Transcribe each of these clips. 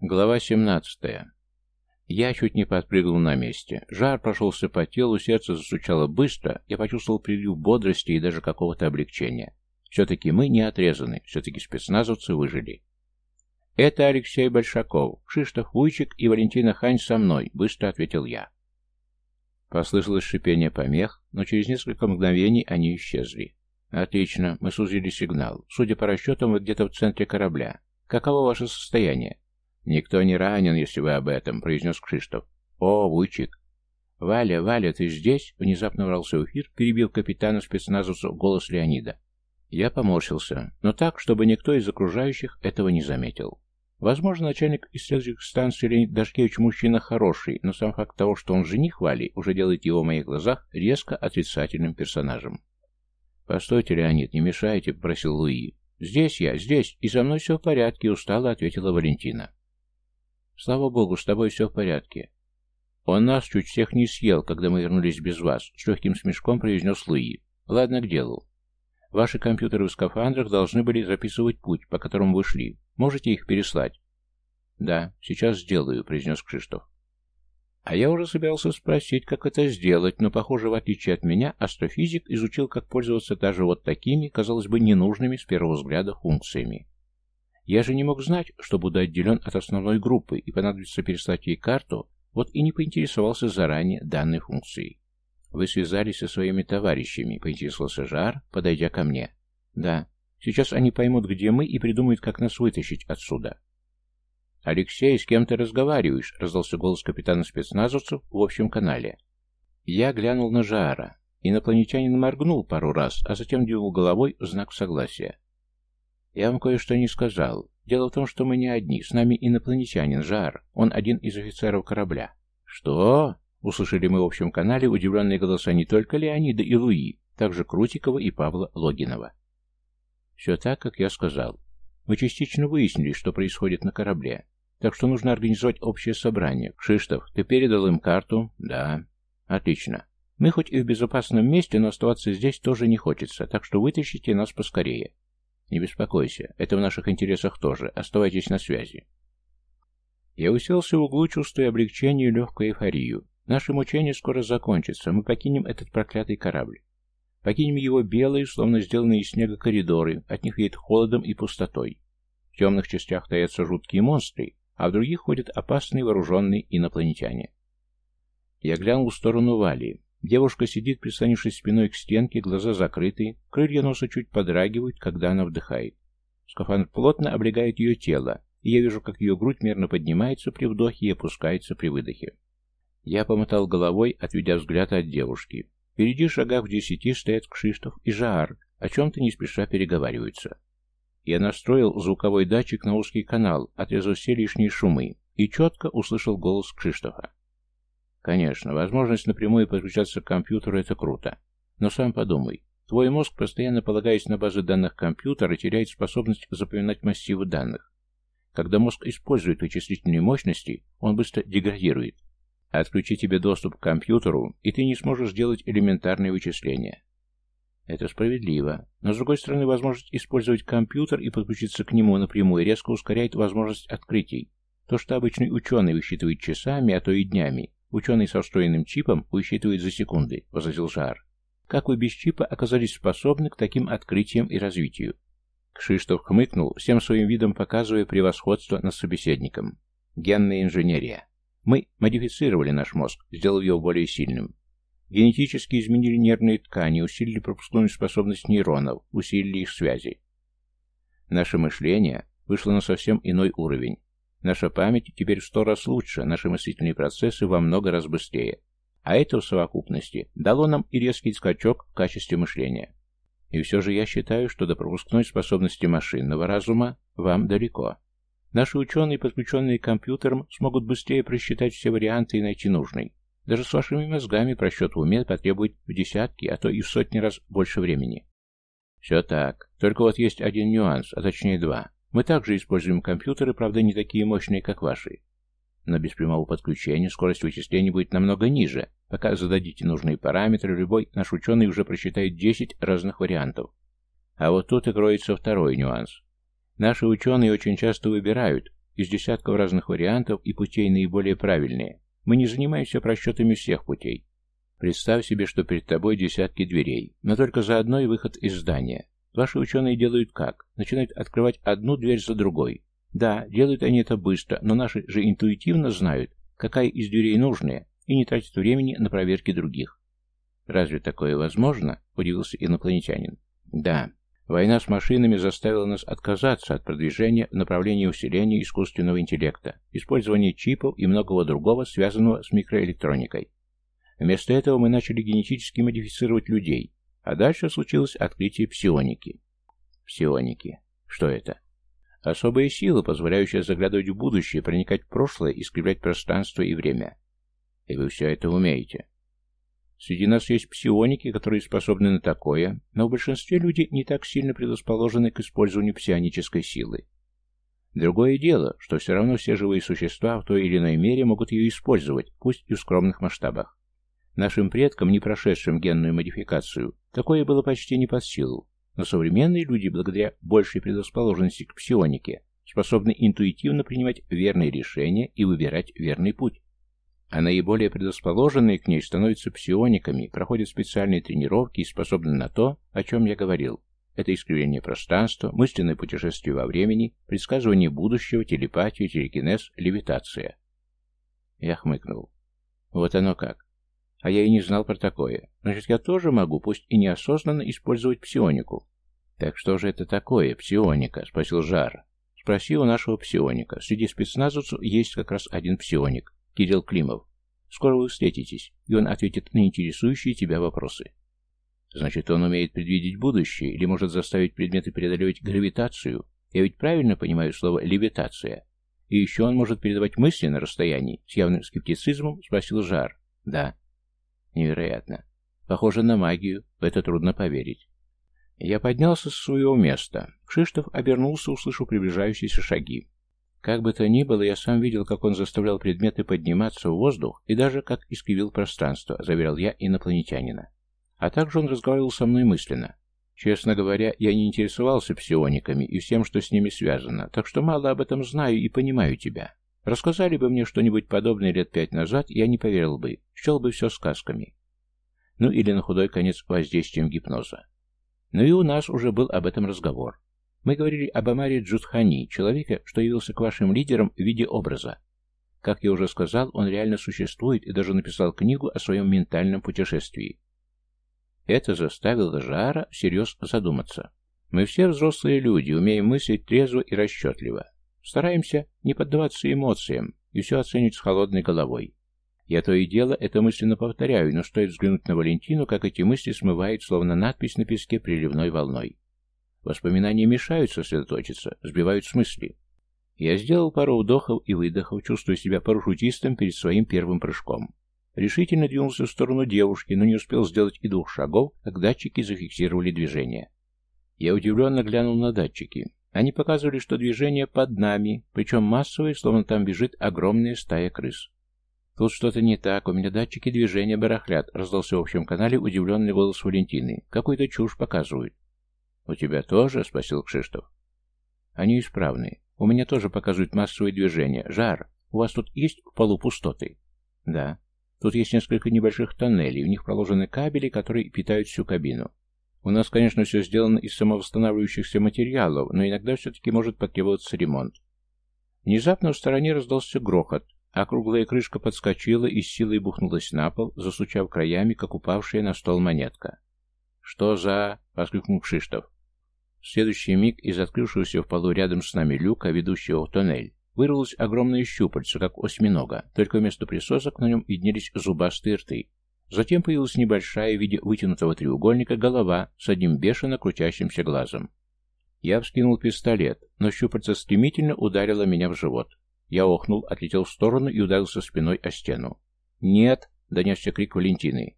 Глава 17. Я чуть не подпрыгнул на месте. Жар прошелся по телу, сердце застучало быстро, я почувствовал прилив бодрости и даже какого-то облегчения. Все-таки мы не отрезаны, все-таки спецназовцы выжили. «Это Алексей Большаков, Кшиштоф Вуйчик и Валентина Хань со мной», — быстро ответил я. Послышалось шипение помех, но через несколько мгновений они исчезли. «Отлично, мы сузили сигнал. Судя по расчетам, вы где-то в центре корабля. Каково ваше состояние?» «Никто не ранен, если вы об этом», — произнес Кшиштоф. «О, Вуйчик!» «Валя, Валя, ты здесь?» — внезапно врался в эфир, перебив капитана спецназовцу голос Леонида. Я поморщился, но так, чтобы никто из окружающих этого не заметил. Возможно, начальник исследовательской станции Леонид Дашкевич мужчина хороший, но сам факт того, что он жених Вали, уже делает его в моих глазах резко отрицательным персонажем. «Постойте, Леонид, не мешайте», — попросил Луи. «Здесь я, здесь, и со мной все в порядке», — устало ответила Валентина. Слава богу, с тобой все в порядке. Он нас чуть всех не съел, когда мы вернулись без вас, с легким смешком произнес Луи. Ладно, к делу. Ваши компьютеры в скафандрах должны были записывать путь, по которому вы шли. Можете их переслать? Да, сейчас сделаю, произнес Кшиштоф. А я уже собирался спросить, как это сделать, но, похоже, в отличие от меня, астрофизик изучил, как пользоваться даже вот такими, казалось бы, ненужными с первого взгляда функциями. Я же не мог знать, что буду отделен от основной группы и понадобится переслать ей карту, вот и не поинтересовался заранее данной функцией. «Вы связались со своими товарищами», — поинтересовался Жар, подойдя ко мне. «Да. Сейчас они поймут, где мы, и придумают, как нас вытащить отсюда». «Алексей, с кем ты разговариваешь?» — раздался голос капитана спецназовцев в общем канале. Я глянул на Жара. Инопланетянин моргнул пару раз, а затем двинул головой в знак согласия. «Я вам кое-что не сказал. Дело в том, что мы не одни. С нами инопланетянин, Жар. Он один из офицеров корабля». «Что?» — услышали мы в общем канале удивленные голоса не только Леонида и Луи, также Крутикова и Павла Логинова. «Все так, как я сказал. Мы частично выяснили, что происходит на корабле. Так что нужно организовать общее собрание. Кшиштов, ты передал им карту?» «Да». «Отлично. Мы хоть и в безопасном месте, но оставаться здесь тоже не хочется, так что вытащите нас поскорее. Не беспокойся, это в наших интересах тоже. Оставайтесь на связи. Я уселся в углу, чувствуя облегчение и легкую эйфорию. Наше мучение скоро закончится, мы покинем этот проклятый корабль. Покинем его белые, словно сделанные из снега коридоры, от них веет холодом и пустотой. В темных частях таятся жуткие монстры, а в других ходят опасные вооруженные инопланетяне. Я глянул в сторону Вали. Девушка сидит, прислонившись спиной к стенке, глаза закрыты, крылья носа чуть подрагивают, когда она вдыхает. Скафандр плотно облегает ее тело, и я вижу, как ее грудь мерно поднимается при вдохе и опускается при выдохе. Я помотал головой, отведя взгляд от девушки. Впереди шагах в десяти стоят Кшиштов и Жаар, о чем-то не спеша переговариваются. Я настроил звуковой датчик на узкий канал, отрезал все лишние шумы, и четко услышал голос Кшиштофа. Конечно, возможность напрямую подключаться к компьютеру – это круто. Но сам подумай. Твой мозг, постоянно полагаясь на базы данных компьютера, теряет способность запоминать массивы данных. Когда мозг использует вычислительные мощности, он быстро деградирует. Отключи тебе доступ к компьютеру, и ты не сможешь сделать элементарные вычисления. Это справедливо. Но, с другой стороны, возможность использовать компьютер и подключиться к нему напрямую резко ускоряет возможность открытий. То, что обычный ученый высчитывает часами, а то и днями, Ученый со встроенным чипом высчитывает за секунды, возразил Жар. Как вы без чипа оказались способны к таким открытиям и развитию? Кшиштов хмыкнул, всем своим видом показывая превосходство над собеседником. Генная инженерия. Мы модифицировали наш мозг, сделав его более сильным. Генетически изменили нервные ткани, усилили пропускную способность нейронов, усилили их связи. Наше мышление вышло на совсем иной уровень. Наша память теперь в сто раз лучше, наши мыслительные процессы во много раз быстрее. А это в совокупности дало нам и резкий скачок в качестве мышления. И все же я считаю, что до пропускной способности машинного разума вам далеко. Наши ученые, подключенные к компьютерам, смогут быстрее просчитать все варианты и найти нужный. Даже с вашими мозгами просчет в уме потребует в десятки, а то и в сотни раз больше времени. Все так. Только вот есть один нюанс, а точнее два. Мы также используем компьютеры, правда, не такие мощные, как ваши. Но без прямого подключения скорость вычислений будет намного ниже. Пока зададите нужные параметры, любой наш ученый уже просчитает 10 разных вариантов. А вот тут и кроется второй нюанс. Наши ученые очень часто выбирают, из десятков разных вариантов и путей наиболее правильные. Мы не занимаемся просчетами всех путей. Представь себе, что перед тобой десятки дверей, но только за одной выход из здания. Ваши ученые делают как? Начинают открывать одну дверь за другой. Да, делают они это быстро, но наши же интуитивно знают, какая из дверей нужная, и не тратят времени на проверки других. «Разве такое возможно?» – удивился инопланетянин. «Да. Война с машинами заставила нас отказаться от продвижения в направлении усиления искусственного интеллекта, использования чипов и многого другого, связанного с микроэлектроникой. Вместо этого мы начали генетически модифицировать людей, а дальше случилось открытие псионики. Псионики. Что это? Особая сила, позволяющая заглядывать в будущее, проникать в прошлое, искривлять пространство и время. И вы все это умеете. Среди нас есть псионики, которые способны на такое, но в большинстве люди не так сильно предрасположены к использованию псионической силы. Другое дело, что все равно все живые существа в той или иной мере могут ее использовать, пусть и в скромных масштабах. Нашим предкам, не прошедшим генную модификацию, такое было почти не под силу, но современные люди, благодаря большей предрасположенности к псионике, способны интуитивно принимать верные решения и выбирать верный путь а наиболее предрасположенные к ней становятся псиониками, проходят специальные тренировки и способны на то, о чем я говорил. Это искривление пространства, мысленное путешествие во времени, предсказывание будущего, телепатия, телекинез, левитация. Я хмыкнул. Вот оно как. А я и не знал про такое. Значит, я тоже могу, пусть и неосознанно, использовать псионику. Так что же это такое, псионика? Спросил Жар. Спроси у нашего псионика. Среди спецназовцев есть как раз один псионик. Кирилл Климов. Скоро вы встретитесь, и он ответит на интересующие тебя вопросы. Значит, он умеет предвидеть будущее или может заставить предметы преодолевать гравитацию. Я ведь правильно понимаю слово «левитация». И еще он может передавать мысли на расстоянии. С явным скептицизмом спросил Жар. Да. Невероятно. Похоже на магию. В это трудно поверить. Я поднялся с своего места. Кшиштов обернулся, услышав приближающиеся шаги. Как бы то ни было, я сам видел, как он заставлял предметы подниматься в воздух и даже как искривил пространство, заверял я инопланетянина. А также он разговаривал со мной мысленно. Честно говоря, я не интересовался псиониками и всем, что с ними связано, так что мало об этом знаю и понимаю тебя. Рассказали бы мне что-нибудь подобное лет пять назад, я не поверил бы, счел бы все сказками. Ну или на худой конец воздействием гипноза. Но и у нас уже был об этом разговор. Мы говорили об Амаре Джудхани, человеке, что явился к вашим лидерам в виде образа. Как я уже сказал, он реально существует и даже написал книгу о своем ментальном путешествии. Это заставило Жара всерьез задуматься. Мы все взрослые люди, умеем мыслить трезво и расчетливо. Стараемся не поддаваться эмоциям и все оценивать с холодной головой. Я то и дело это мысленно повторяю, но стоит взглянуть на Валентину, как эти мысли смывает, словно надпись на песке приливной волной. Воспоминания мешают сосредоточиться, сбивают с мысли. Я сделал пару вдохов и выдохов, чувствуя себя парашютистом перед своим первым прыжком. Решительно двинулся в сторону девушки, но не успел сделать и двух шагов, как датчики зафиксировали движение. Я удивленно глянул на датчики. Они показывали, что движение под нами, причем массовое, словно там бежит огромная стая крыс. «Тут что-то не так, у меня датчики движения барахлят», — раздался в общем канале удивленный голос Валентины. «Какую-то чушь показывают». «У тебя тоже?» — спросил Кшиштов. «Они исправны. У меня тоже показывают массовые движения. Жар. У вас тут есть в полу пустоты?» «Да. Тут есть несколько небольших тоннелей. В них проложены кабели, которые питают всю кабину. У нас, конечно, все сделано из самовосстанавливающихся материалов, но иногда все-таки может потребоваться ремонт». Внезапно в стороне раздался грохот, а круглая крышка подскочила и с силой бухнулась на пол, засучав краями, как упавшая на стол монетка. «Что за...» — воскликнул Кшиштов. В следующий миг из открывшегося в полу рядом с нами люка, ведущего в тоннель, вырвалось огромное щупальце, как осьминога, только вместо присосок на нем виднелись зубастые рты. Затем появилась небольшая в виде вытянутого треугольника голова с одним бешено крутящимся глазом. Я вскинул пистолет, но щупальце стремительно ударило меня в живот. Я охнул, отлетел в сторону и ударился спиной о стену. «Нет!» — донесся крик Валентины.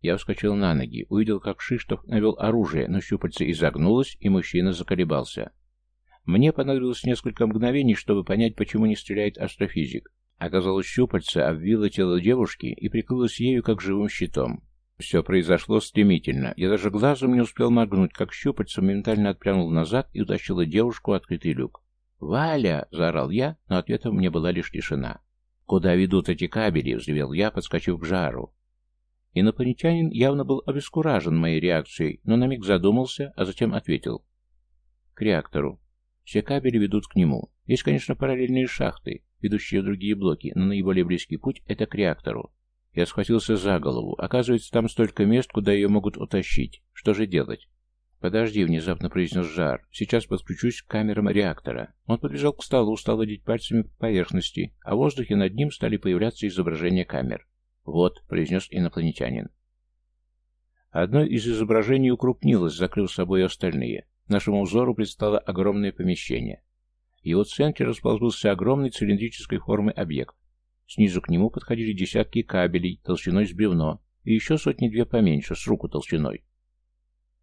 Я вскочил на ноги, увидел, как Шиштов навел оружие, но щупальце изогнулось, и мужчина заколебался. Мне понадобилось несколько мгновений, чтобы понять, почему не стреляет астрофизик. Оказалось, щупальце обвило тело девушки и прикрылось ею, как живым щитом. Все произошло стремительно. Я даже глазом не успел моргнуть, как щупальце моментально отпрянул назад и утащило девушку в открытый люк. «Валя!» — заорал я, но ответом мне была лишь тишина. «Куда ведут эти кабели?» — взревел я, подскочив к жару. Инопланетянин явно был обескуражен моей реакцией, но на миг задумался, а затем ответил. «К реактору. Все кабели ведут к нему. Есть, конечно, параллельные шахты, ведущие в другие блоки, но наиболее близкий путь — это к реактору. Я схватился за голову. Оказывается, там столько мест, куда ее могут утащить. Что же делать? «Подожди», — внезапно произнес Жар. «Сейчас подключусь к камерам реактора». Он подбежал к столу, стал водить пальцами по поверхности, а в воздухе над ним стали появляться изображения камер. «Вот», — произнес инопланетянин. Одно из изображений укрупнилось, закрыв собой остальные. Нашему взору предстало огромное помещение. В его центре расположился огромный цилиндрической формы объект. Снизу к нему подходили десятки кабелей толщиной с бревно и еще сотни-две поменьше, с руку толщиной.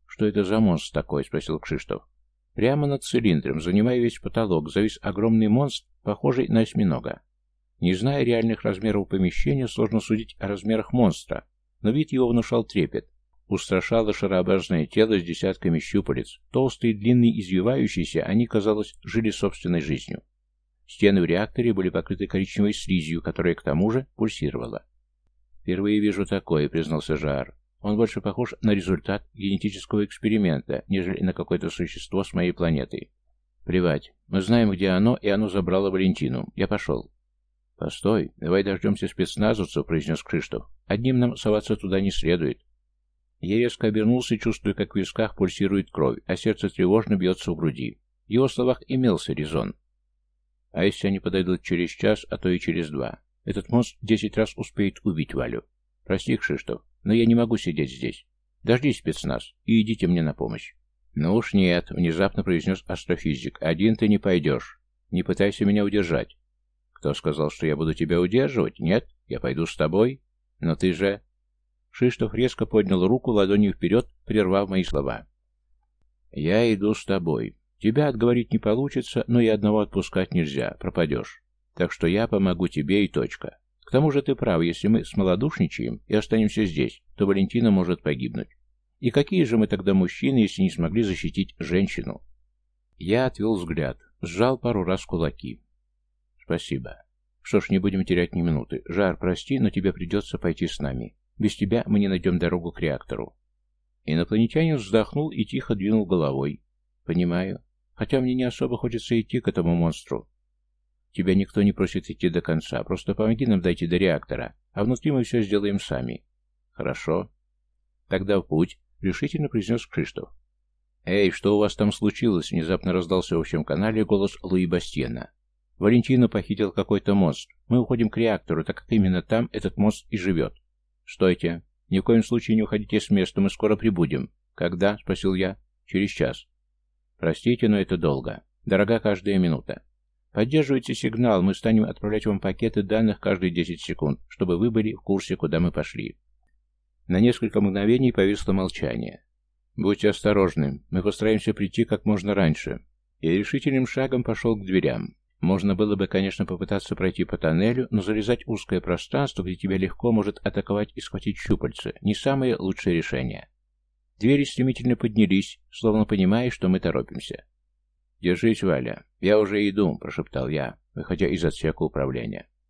«Что это за монстр такой?» — спросил Кшиштов. Прямо над цилиндром, занимая весь потолок, завис огромный монстр, похожий на осьминога. Не зная реальных размеров помещения, сложно судить о размерах монстра, но вид его внушал трепет. Устрашало шарообразное тело с десятками щупалец, толстые, длинные, извивающиеся, они, казалось, жили собственной жизнью. Стены в реакторе были покрыты коричневой слизью, которая к тому же пульсировала. «Впервые вижу такое», — признался Жар. Он больше похож на результат генетического эксперимента, нежели на какое-то существо с моей планеты. Плевать. Мы знаем, где оно, и оно забрало Валентину. Я пошел. Постой, давай дождемся спецназовцев, произнес Криштоф. Одним нам соваться туда не следует. Я резко обернулся, чувствуя, как в висках пульсирует кровь, а сердце тревожно бьется в груди. В его словах имелся резон. А если они подойдут через час, а то и через два? Этот монстр десять раз успеет убить Валю. Прости, Кшиштов, но я не могу сидеть здесь. Дождись спецназ и идите мне на помощь. Ну уж нет, внезапно произнес астрофизик. Один ты не пойдешь. Не пытайся меня удержать. Кто сказал, что я буду тебя удерживать? Нет, я пойду с тобой. Но ты же... Шиштов резко поднял руку ладонью вперед, прервав мои слова. «Я иду с тобой. Тебя отговорить не получится, но и одного отпускать нельзя, пропадешь. Так что я помогу тебе и точка. К тому же ты прав, если мы смолодушничаем и останемся здесь, то Валентина может погибнуть. И какие же мы тогда мужчины, если не смогли защитить женщину? Я отвел взгляд, сжал пару раз кулаки. Спасибо. Что ж, не будем терять ни минуты. Жар, прости, но тебе придется пойти с нами. Без тебя мы не найдем дорогу к реактору. Инопланетянин вздохнул и тихо двинул головой. Понимаю. Хотя мне не особо хочется идти к этому монстру. Тебя никто не просит идти до конца. Просто помоги нам дойти до реактора, а внутри мы все сделаем сами. Хорошо. Тогда в путь, решительно произнес Криштоф. «Эй, что у вас там случилось?» Внезапно раздался в общем канале голос Луи Бастиена. «Валентину похитил какой-то монстр. Мы уходим к реактору, так как именно там этот монстр и живет». «Стойте. Ни в коем случае не уходите с места, мы скоро прибудем». «Когда?» — спросил я. «Через час». «Простите, но это долго. Дорога каждая минута. Поддерживайте сигнал, мы станем отправлять вам пакеты данных каждые 10 секунд, чтобы вы были в курсе, куда мы пошли. На несколько мгновений повисло молчание. Будьте осторожны, мы постараемся прийти как можно раньше. Я решительным шагом пошел к дверям. Можно было бы, конечно, попытаться пройти по тоннелю, но залезать узкое пространство, где тебя легко может атаковать и схватить щупальца, не самое лучшее решение. Двери стремительно поднялись, словно понимая, что мы торопимся. «Держись, Валя. Я уже иду», — прошептал я, выходя из отсека управления.